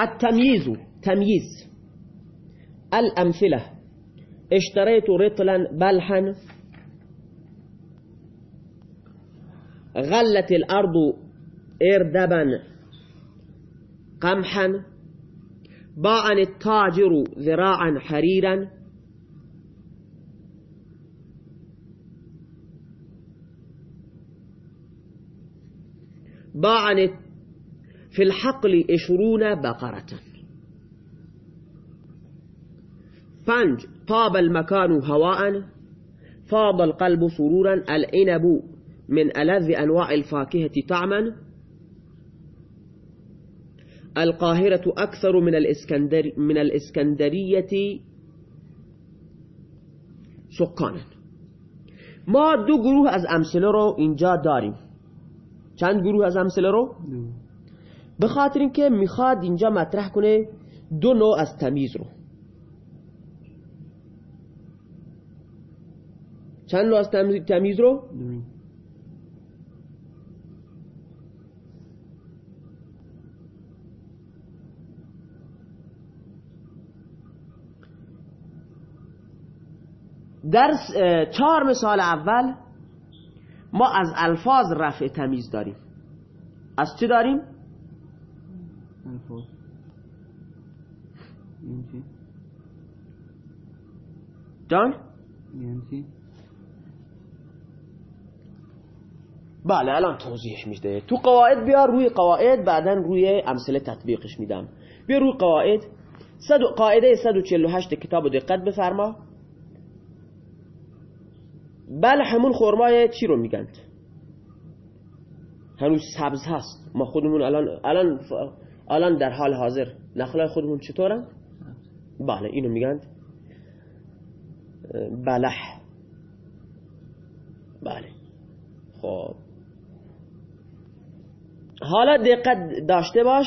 التمييز تمييز. الأمثلة. اشتريت رطلا بلحا. غلت الأرض إردبا. قمحا. باعني التاجر ذراعا حريرا. باعني في الحقل عشرون بقرة. پنج طاب المكان هواء فاض القلب سرورا العنب من ألذ أنواع الفاكهة طعما. القاهرة أكثر من الإسكندر من الإسكندرية سكانا. ما دو گروه از امثله رو اینجا داریم. چند گروه از امثله رو؟ به خاطر اینکه می‌خواد اینجا مطرح کنه دو نوع از تمیز رو. چند نوع از تمیز رو؟ در چهار مثال اول ما از الفاظ رفع تمیز داریم. از چه داریم؟ الفاظ یعنی چی؟ جان؟ یعنی چی؟ بله الان توضیحش میده. تو قواعد بیا روی قواعد بعدا روی امثله تطبیقش میدم. بیا روی قواعد. صد قاعده 148 کتاب دقت بفرما. بله همون خرمای چی رو میگند هنوز سبز هست. ما خودمون الان الان الان در حال حاضر. نخلای خودمون چطورن بله اینو میگند بلح بله. خب. حالا دقت داشته باش.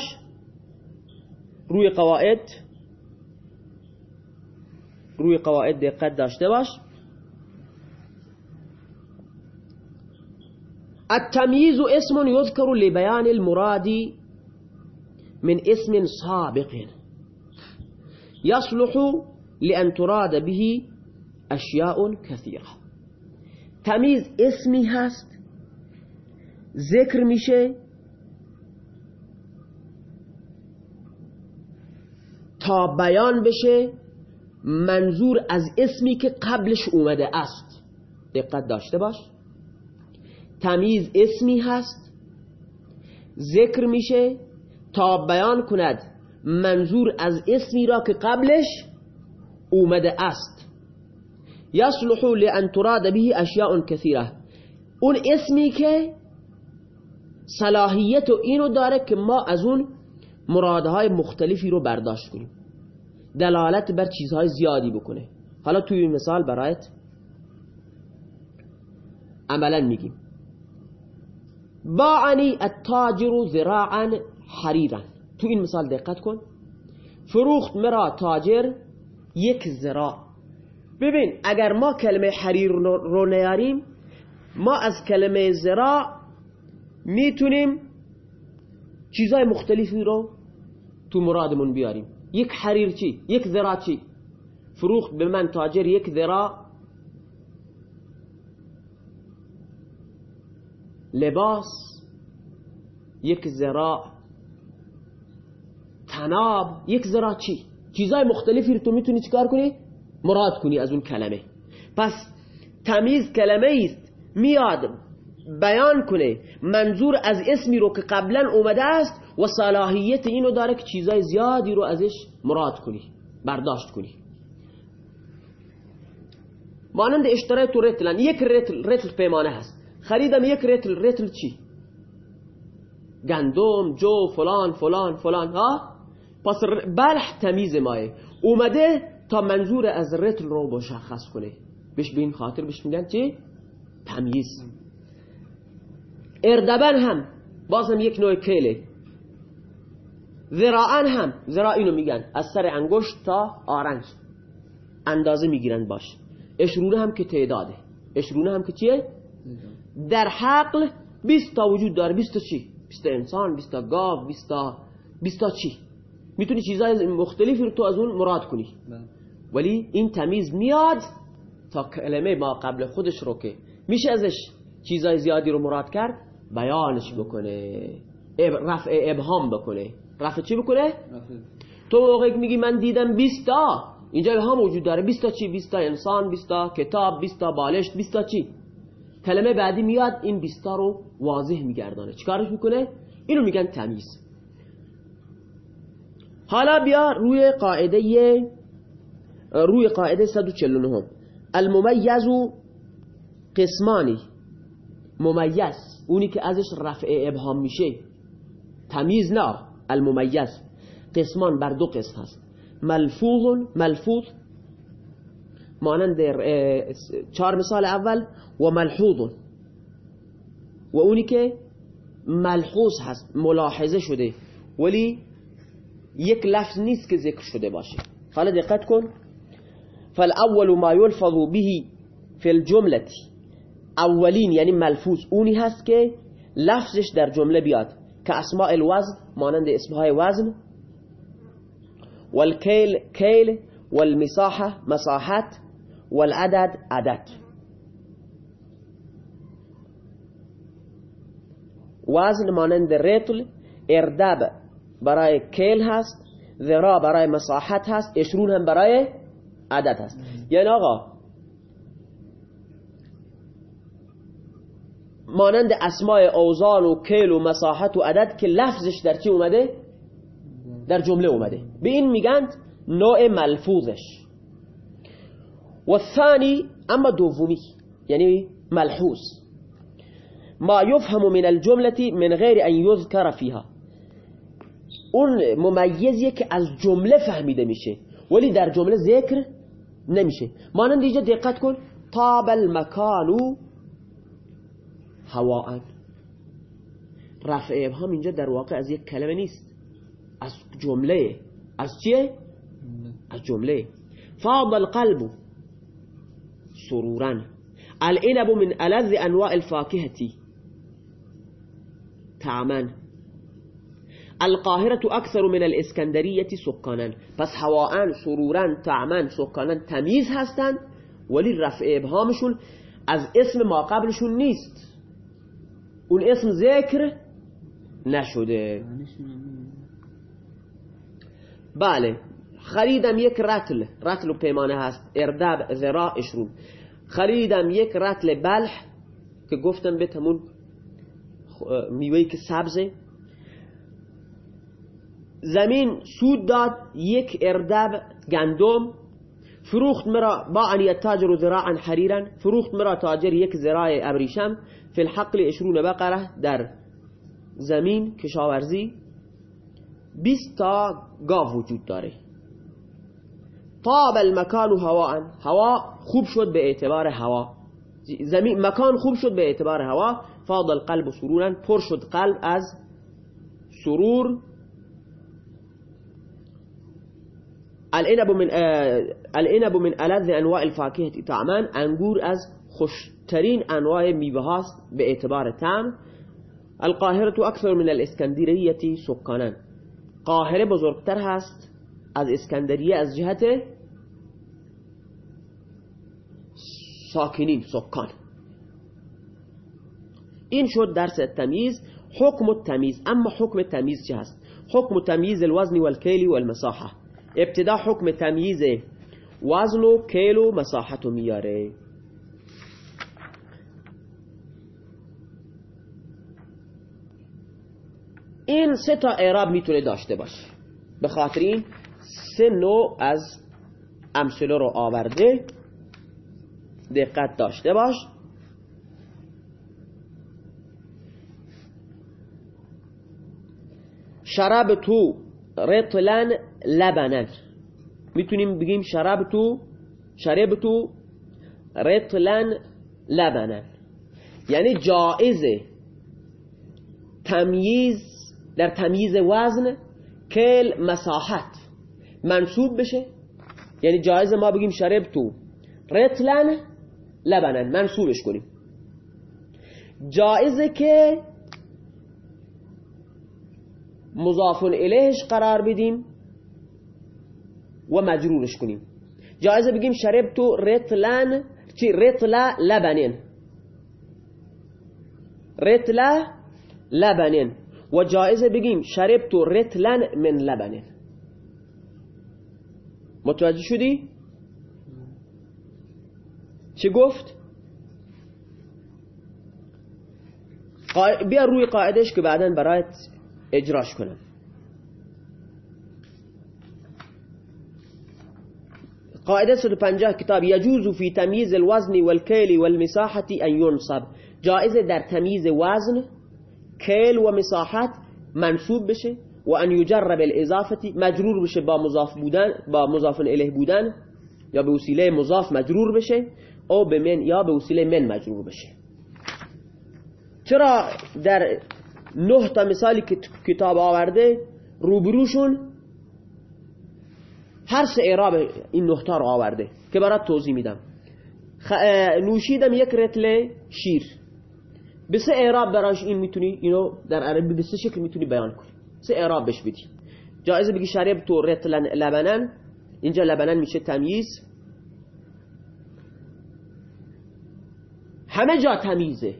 روی قواعد. روی قواعد دقت داشته باش. التمييز اسم يذكر لبيان المراد من اسم سابق. يصلح لأن تراد به أشياء كثيرة. تمیز اسمی هست. ذکر میشه تا بیان بشه. منظور از اسمی که قبلش اومده است. دقت داشته باش. تمیز اسمی هست. ذکر میشه. تا بیان کند منظور از اسمی را که قبلش اومده است. یصلح لان تراد به اشیاء کثیره. اون اسمی که صلاحیت و اینو داره که ما از اون مرادهای مختلفی رو برداشت کنیم. دلالت بر چیزهای زیادی بکنه. حالا توی این مثال برایت عملا میگیم. باعنی التاجر ذراعا حریرا تو این مثال دقت کن. فروخت مرا تاجر یک ذراع ببین اگر ما کلمه حریر رو نیاریم ما از کلمه ذراع می‌تونیم چیزای مختلفی رو تو مرادمون بیاریم. یک حریر چی؟ یک ذراع چی؟ فروخت به من تاجر یک ذراع لباس یک ذراع تناب یک ذراع چی؟ چیزای مختلفی رو تو می‌تونی چیکار کنی؟ مراد کنی از اون کلمه. پس تمیز کلمه است میاد بیان کنه منظور از اسمی رو که قبلا اومده است و صلاحیت اینو داره که چیزای زیادی رو ازش مراد کنی برداشت کنی. مانند اشترای تو رتلن یک رتل رتل پیمانه هست. خریدم یک رتل رتل چی؟ گندم جو فلان فلان فلان. ها؟ پس بلح تمیز مایه اومده تا منظور از رتل رو مشخص کنه. بهش به این خاطر بهش میگن چی؟ تمیز. اردبن هم بازم یک نوع کله. ذراعن هم ذراع اینو میگن. از سر انگشت تا آرنج. اندازه می‌گیرن باش. اشرونه هم که تعداده. اشرونه هم که چیه؟ در حقل 20 تا وجود داره. 20 تا چی؟ 20 تا انسان 20 تا گاو 20 تا 20 تا چی؟ می‌تونی چیزای مختلفی رو تو از اون مراد کنی. بله. ولی این تمیز میاد تا کلمه ما قبل خودش رو که میشه ازش چیزای زیادی رو مراد کرد بیانش بکنه رفع ابهام بکنه. رفع چی بکنه؟ تو موقعی که میگی من دیدم 20 تا اینجا ابهام وجود داره. 20 تا چی؟ 20 تا انسان 20 تا کتاب 20 تا بالشت 20 تا چی؟ کلمه بعدی میاد این 20 تا رو واضح میگردانه. چیکارش می‌کنه؟ اینو میگن تمیز. حالا بیا روی قاعدة روی قاعدة 149 الممیز قسمانی. ممیز. اونی که ازش رفع ابهام میشه. تمیز نه. الممیز. قسمان بر دو قسم هست. ملفوظ ملفوظ. مانند آه، چهار مثال اول و ملحوظ. و اونی که ملحوظ هست. ملاحظه شده. ولی یک لفظ نیست که ذکر شده باشه. حالا دقت کن. فالأول ما يلفظ به في الجملة. اولین یعنی ملفوظ. اونی هست که لفظش در جمله بیاد. که اسماء الوزن مانند اسمهای وزن. والكيل كيل والمساحة مساحات والعدد عدد. وزن مانند رتل اردب. برای کیل هست ذرا برای مساحت هست اشرون هم برای عدد هست. یعنی آقا مانند اسماء اوزان و کیل و مساحت و عدد که لفظش در چی اومده؟ در جمله اومده. به این میگن نوع ملفوظش. و ثانی اما دومی یعنی ملحوظ. ما يفهم من الجملة من غير أن يذكر فيها اون ممیزیه که از جمله فهمیده میشه. ولی در جمله ذکر نمیشه. مانند اینجا دقت کن. طاب المکانو هواء رفع ابهام اینجا در واقع از یک کلمه نیست. از جمله. از چیه؟ از جمله. فاض القلب سرورا. العنب من ألذ أنواع الفاكهة. طعما. القاهرة أكثر من الإسكندرية سكانا. پس هواء سرورا طعما سكانا تمیز هستن. ولی رفع ابهامشون از اسم ما قبلشون نیست. اون اسم ذکر نشده. بله. خریدم یک رتل رتل و پیمانه هست. اردب ذرا اشرون خریدم یک رتل بلح که گفتم به تمون میوهی که سبزه. زمین سود داد یک اردب گندم. فروخت مرا با ان یتاجر ذراعا حریرا. فروخت مرا تاجر یک ذراع ابریشم. فی الحقل اشرون بقره در زمین کشاورزی. 20 تا گاو وجود داره. طاب المکان هواء هوا خوب شد به اعتبار هوا. زمین مکان خوب شد به اعتبار هوا. فاض القلب سرورا. پر شد قلب از سرور. العنب من العنب من ألذ أنواع الفاكهة. طعما انگور از خوشترین انواع میوه هاست به اعتبار طعم. القاهرة اکثر من الاسکندریه سکانا قاهره بزرگتر هست از اسکندریه از جهت ساکنین سکان. این شد درس تمیز. حکم التمیز اما حکم تمیز چه هست؟ حکم تمیز الوزن والکیل والمساحه. ابتدا حکم تمیز وزن و کیل و مساحت رو میاره. این سه تا اعراب می‌تونه داشته باشه. به خاطر این سه نوع از امثله رو آورده. دقت داشته باش. شراب تو رطلن لبنن می‌تونیم بگیم شراب تو شراب تو رطلن لبنن یعنی جائزه تمییز در تمییز وزن کل مساحت منصوب بشه. یعنی جایز ما بگیم شرب تو رتلن لبنن منصوبش کنیم. جایزه که مضاف الیهش قرار بدیم و مجرورش کنیم. جایزه بگیم شربتو رتلن چی؟ رتل لبنین رتل لبنین و جایزه بگیم شربتو رتلن من لبنین متوجه شدی؟ چی گفت؟ بیا روی قاعدش که بعدا برایت اجراش کنم قاعدة 150 كتاب يجوز في تمييز الوزن والكيل والمساحة أن ينصب. جائزة در تمييز وزن كيل ومساحات منصوب بشه وأن يجرب الإضافة مجرور بشه با مضاف بودن با مضاف إليه بودن یا به وسیله مضاف مجرور بشه أو به من یا به وسیله من مجرور بشه. چرا در نه تا مثالی که کتاب آورده روبروشون هر سه اعراب این تا رو آورده که برات توضیح میدم. خ... نوشیدم یک رتل شیر. به سه اعراب براش این می‌تونی اینو در عربی به سه شکل می‌تونی بیان کنی. سه اعراب بهش بدی. جایزه بگی شریب تو رتل لبنان اینجا لبنان میشه تمییز همه جا تمیزه.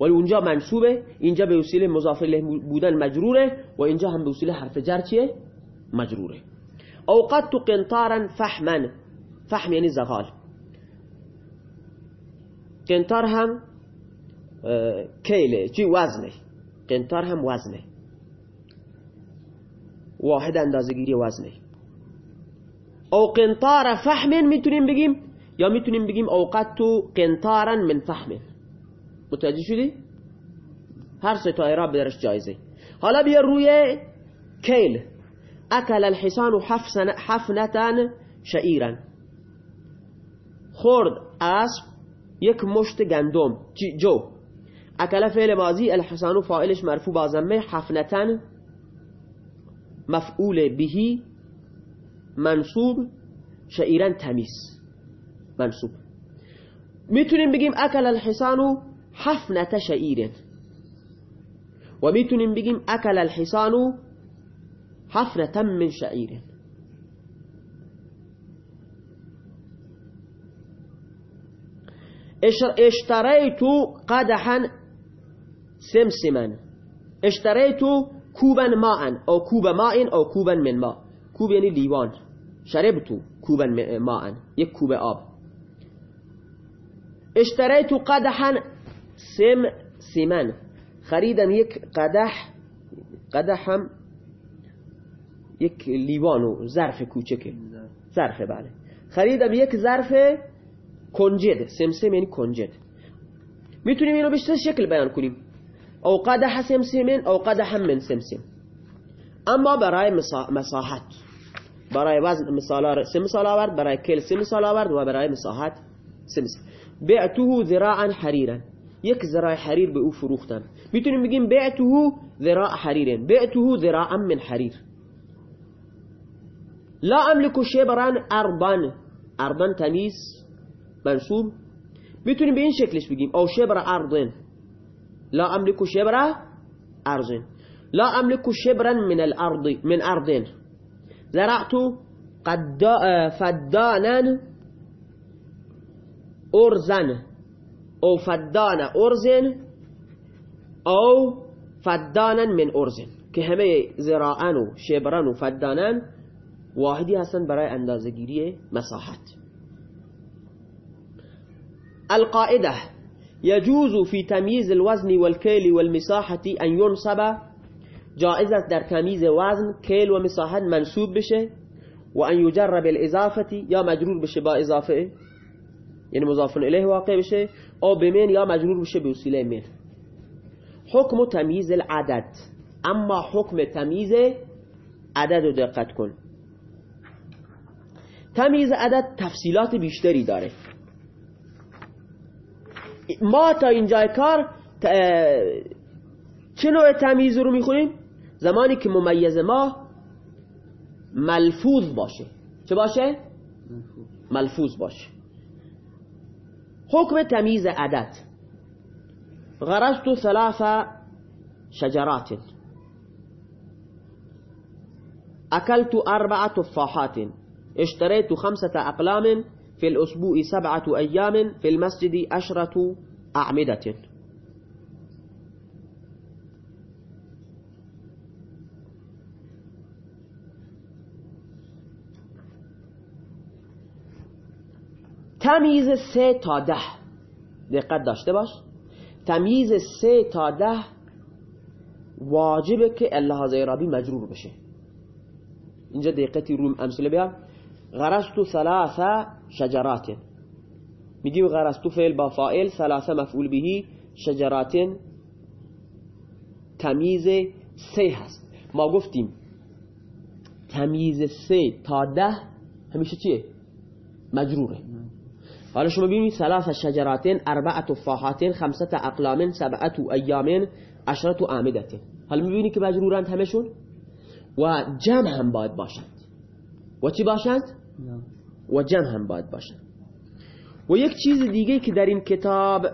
ولی اونجا منصوبه. اینجا به وسیله مضاف الیه بودن مجروره و اینجا هم به وسیله حرف جر چیه؟ مجروره. اوقدت قنطارا فحما فحم یعنی زغال. قنطار هم کیله چی؟ وزنه. قنطار هم وزنه. واحد اندازگیری وزنه. أو قنطار فحم میتونیم بگیم یا میتونیم بگیم اوقدت قنطارا من فحم متوجه شدی؟ هر سه تا اعراب درش جایزه. حالا بیا روی کیل. اکل الحسان حفنتان شعیرا خورد اسب یک مشت گندم. جو. اکل فعل ماضی الحسان فاعلش مرفوع با ضمه حفنتان مفعول بهی منصوب شعیرا تمیز. منصوب. میتونیم بگیم اکل الحسان حفنة شعير. وميتون بجيم أكل الحصان حفنة من شعير. اشتريت قدحا سمسما. اشتريت كوبا ماء أو كوب ماء أو كوبا من ماء. كوب يعني ليوان. شربت كوبا ماء يك كوب آب. اشتريت قدحا سم سیمن. خریدم یک قدح قدح هم یک لیوانو ظرف کوچکه ظرف بله. خریدم یک ظرف کنجد. سمسم یعنی کنجد. می‌تونیم اینو به شکل بیان کنیم. او قدح سمسمن او قدح من سمسم اما برای مساحت. برای وزن مثال سه مثال آورد برای کل سه مثال آورد و برای مساحت سه مثال. بعته ذراعا حریرا. یک ذراع حریر به أو فروختم میتونیم بگیم بعته ذراع حریر بعته ذراعا من حریر لا أملك شبرا ارضا ارضا تمیز منصوب. میتونیم به این شکلش بگیم أو شبر ارض لا أملك شبر ارض لا أملك شبرا من الأرض من ارض زرعت قد فدانا ارزا أو فدان أرزن أو فدانا من أرزن. که همه زراعن و شبرن و فدانن واحدی هستن برای اندازگیری مساحت. القاعده يجوز في تمييز الوزن والكيل والمساحة أن ينصب جائزة در تمييز وزن كيل ومساحة منصوب بشه وأن يجرب الإضافة يا مجرور بشه با إضافة يعني مضاف إليه واقع بشه. او بمن یا مجرور بشه به وسیله من. حکم تمیز العدد. اما حکم تمیز عدد رو دقت کن. تمیز عدد تفصیلات بیشتری داره. ما تا اینجای کار چه نوع تمیز رو می‌خونیم؟ زمانی که ممیز ما ملفوظ باشه. چه باشه؟ ملفوظ باشه. حكم تمييز عدد غرست ثلاث شجرات. أكلت أربع تفاحات. اشتريت خمسة أقلام في الأسبوع سبعة أيام في المسجد عشرة أعمدة. تمیز سه تا ده. دقت داشته باش. تمیز سه تا ده واجبه که اللحاظ رابی مجرور بشه. اینجا دقتی رو امثله بیام غرستو ثلاثه شجرات. میگیم غرستو فعل با فائل ثلاثه مفعول بهی شجرات. تمیز سه هست. ما گفتیم تمیز سه تا ده همیشه چیه؟ مجروره حالا شما ببینید ثلاث شجرات اربعه تفاحات خمسه اقلام سبعه ایام عشرة اعمده حالا می‌بینید که مجرورند همشون و جمع هم باید باشند. و چی باشند؟ و جمع هم باید باشند. و یک چیز دیگه که در این کتاب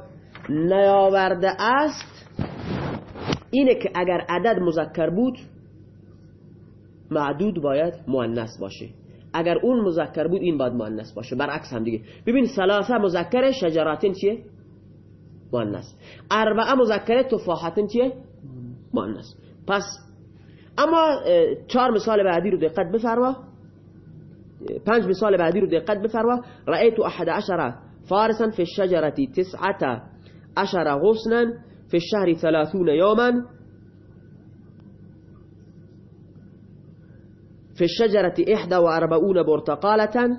نیاورده است اینه که اگر عدد مذکر بود معدود باید مؤنث باشه. اگر اون مذکر بود این باید مؤنث باشه. برعکس هم دیگه. ببین ثلاثة مذکر شجراتن چیه؟ مؤنث. اربعه مذکر تفاحتن چیه؟ مؤنث. پس اما آه، چهار مثال بعدی رو دقت بفرما. آه، پنج مثال بعدی رو دقت بفرما. رأيت احد عشر فارسا في الشجرة تسعة عشر غصنا في الشهر ثلاثون يوما في الشجرة إحدى وأربعون برتقالة.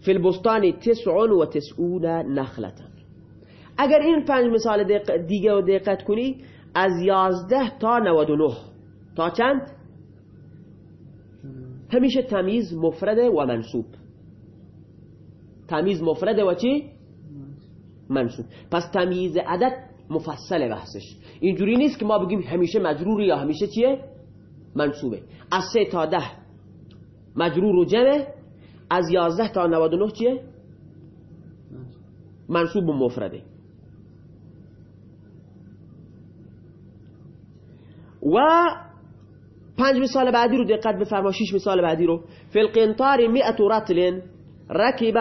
في البستان تسع وتسعون نخلة. اگر این پنج مثال دیگه رو دقت کنی از یازده تا 99 تا چند؟ همیشه تمیز مفرده و منصوب. تمیز مفرده و چی؟ منصوب. پس تمیز عدد مفصل بحثش. اینجوری نیست که ما بگیم همیشه مجرور یا همیشه چیه؟ منصوبه. از سه تا ده مجرور و جمع از یازده تا 99 چیه؟ منصوب و مفرده. و پنج مثال بعدی رو دقت بفرما شش مثال بعدی رو. فی القنطار مئة رطل ركب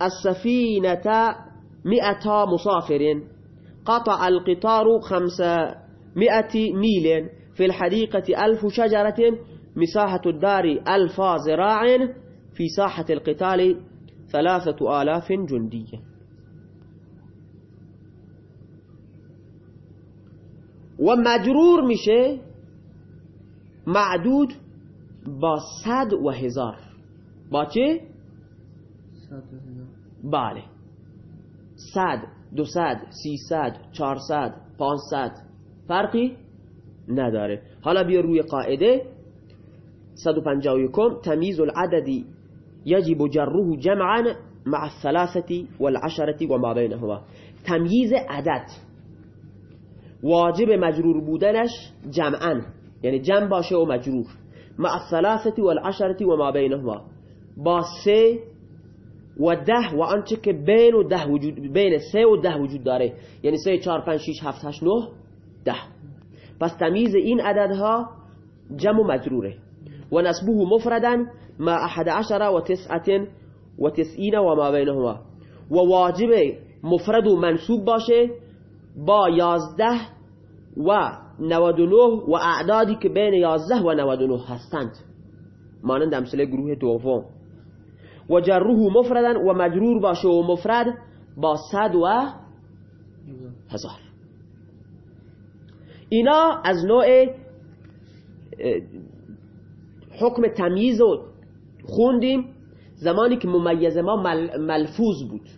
السفينة مئة مسافر قطع القطار خمسمائة ميل في الحديقة ألف شجرة مساحة الدار ألف زراع في ساحة القتال ثلاثة آلاف جندية ومجرور میشه معدود با صد و هزار با چه؟ صد و هزار. بله صد دو صد سی صد چهار صد پانصد. فرقی نداره. حالا بیا روی قاعده. 151 تمیز العدد يجب جره جمعا مع الثلاثة والعشرة وما بينهما تمییز عدد. واجب مجرور بودنش جمعا. یعنی جمع باشه و مجرور. مع الثلاثة والعشرة وما بينهما با سه و ده و آنچه که بین و ده وجود بین سه و ده وجود داره. یعنی سه چهار پنج شیش هفت هشت نه ده. پس تمیز این عددها جمع و مجروره. و نسبه مفردا ما احد عشر و تسعت و تسعین و ما بینهما. و واجب مفرد و منصوب باشه با یازده و نود و نه و اعدادی که بین یازده و نود و نه هستند. مانند امثله گروه دوم. و جره مفردا و مجرور باشه و مفرد با صد و هزار. اینا از نوع حکم تمییز رو خوندیم زمانی که ممیز ما مل- ملفوظ بود.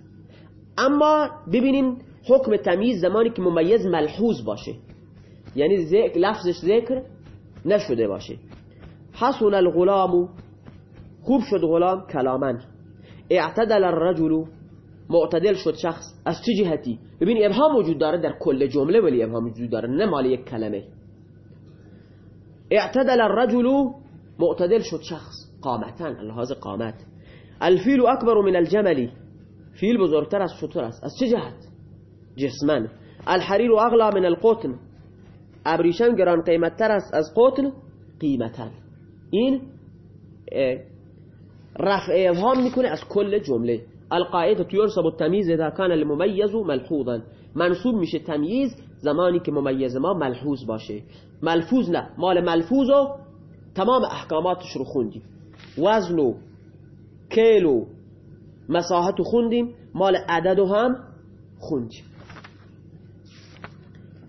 اما ببینیم حکم تمییز زمانی که ممیز ملحوظ باشه. یعنی ذکر لفظش ذکر نشده باشه. حسن الغلام خوب شد غلام کلاما اعتدل الرجل معتدل شد شخص. از چه جهتی؟ ببین ابهام وجود داره در کل جمله ولی ابهام وجود داره نه مال یک کلمه. اعتدل الرجل معتدل شد شخص. قامتا لحاظ قامت. الفیل اکبر من الجمل. فیل بزرگتر از شتر است. از چه جهت؟ جسما. الحریر اغلا من القطن. ابریشم گران قیمتتر است از قطن قیمتا. این رفع ابهام می‌کنه از کل جمله. القاعده یرسب التمیز اذا كان المميز ملحوظا. منصوب میشه تمییز زمانی که ممیز ما ملحوظ باشه. ملفوظ نه. مال ملفوظ و تمام احکاماتش رو خوندیم. وزن و کیل و مساحت خوندیم. مال عدد و هم خوندیم.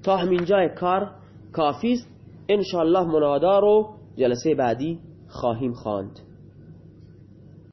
تا همین جای کار کافیست انشاءالله منادا رو جلسه بعدی خواهیم خواند.